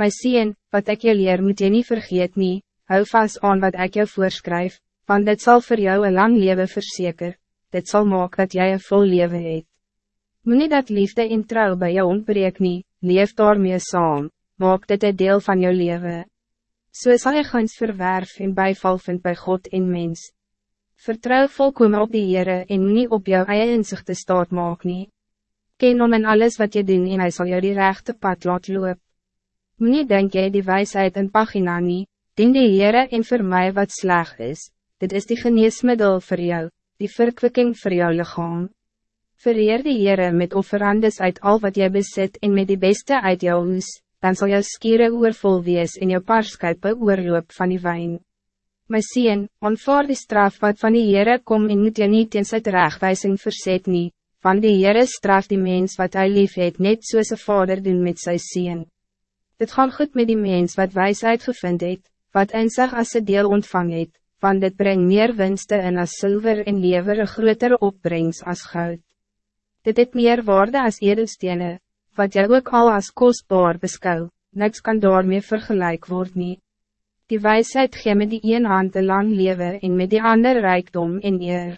My sien, wat ik je leer moet je niet vergeet nie, hou vast aan wat ik jou voorschrijf, want dit zal voor jou een lang leven verzekeren. dit zal maken dat jij een vol leven hebt. Moet dat liefde in trouw bij jou ontbreek nie, leef daarmee saam, maak dit een deel van jou leven. So sal jy gans verwerf en bijval vind bij God en mens. Vertrouw volkomen op die Heere en niet op jou eie inzicht te staat maak nie. Ken om in alles wat je doen en hij zal jou die rechte pad laat loop. Moet nie denk jy die wijsheid in pagina nie, dien die Heere en vir my wat sleg is, dit is die geneesmiddel voor jou, die verkwikking voor jou lichaam. Vereer die Heere met offerandes uit al wat jy bezit en met die beste uit jou hoes, dan zal jou skiere oorvol wees en jou paarskuipe oorloop van die wijn. My sien, onvaar die straf wat van die Heere kom en moet jy niet in sy terechtwijzing verzet nie, van die Heere straf die mens wat hy lief het net soos een vader doen met sy sien. Dit gaan goed met die mens wat wijsheid gevind het, wat in sig as deel ontvang het, want dit brengt meer winsten in als zilver en lever een grotere opbrengst als goud. Dit het meer waarde als edelstenen, wat jy ook al als kostbaar beskou, niks kan daarmee vergelijk word nie. Die wijsheid gee met die een hand een lang leven en met die ander rijkdom en eer.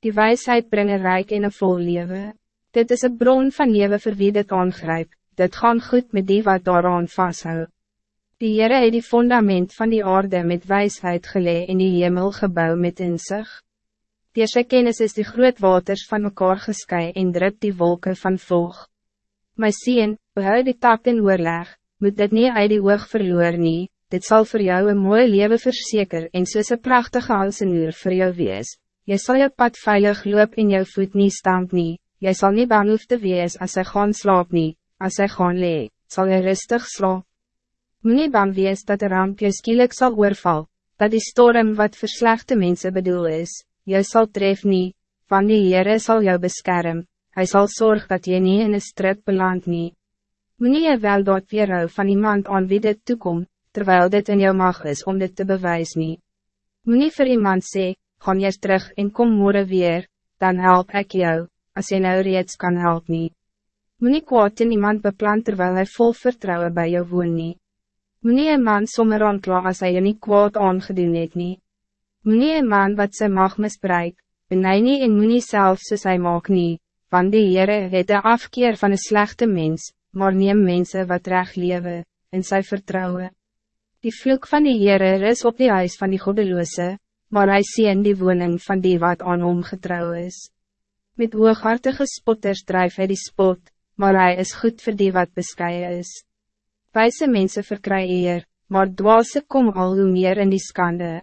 Die wijsheid brengt een rijk en een vol leven. Dit is een bron van leven vir wie dit aangryp, dit gaan goed met die wat daaraan vasthoudt. Die Heere het die fundament van die aarde met wijsheid gelee en die hemel gebouw met inzicht. Die sy kennis is die groot waters van mekaar geskei en drup die wolken van volg. My sien, behou die tak in oorleg, moet dit niet uit die oog verloor nie, dit zal voor jou een mooi leven verzeker en soos een prachtige halsenuur voor jou wees. Jy sal jou pad veilig loop en jou voet niet stamp nie, jy sal nie bang hoef te wees as hy gaan slaap nie, as hy gaan lee, sal jy rustig slaap. Moet nie bang wees dat de ramp je skielik zal oorval, dat die storm wat verslechte mensen bedoel is, je zal tref nie, van die Heere sal jou beskerm, hij zal zorgen dat je niet in een strip beland nie. Moet nie jy wel dat weerhou van iemand aan wie dit toekom, terwijl dit in jou mag is om dit te bewijzen. nie. Moet nie vir iemand sê, gaan jy terug en kom morgen weer, dan help ik jou, als je nou reeds kan help nie. Moet nie kwaad in iemand beplan terwijl hij vol vertrouwen bij jou woon nie. Moenie een man sommer aankla as hy je nie kwaad aangedoen het nie. Moenie een man wat sy mag misbruik, benei nie en moenie self soos hy maak nie, want die Heere het een afkeer van een slechte mens, maar neem mensen wat recht lewe, in sy vertrouwen. Die vloek van die Heere is op die huis van die goddeloze, maar hij sien die woning van die wat aan hom getrouw is. Met hooghartige spotters drijf hy die spot, maar hij is goed voor die wat bescheiden is. Wijze mensen verkrijgen eer, maar dwaase kom al hoe meer in die skande.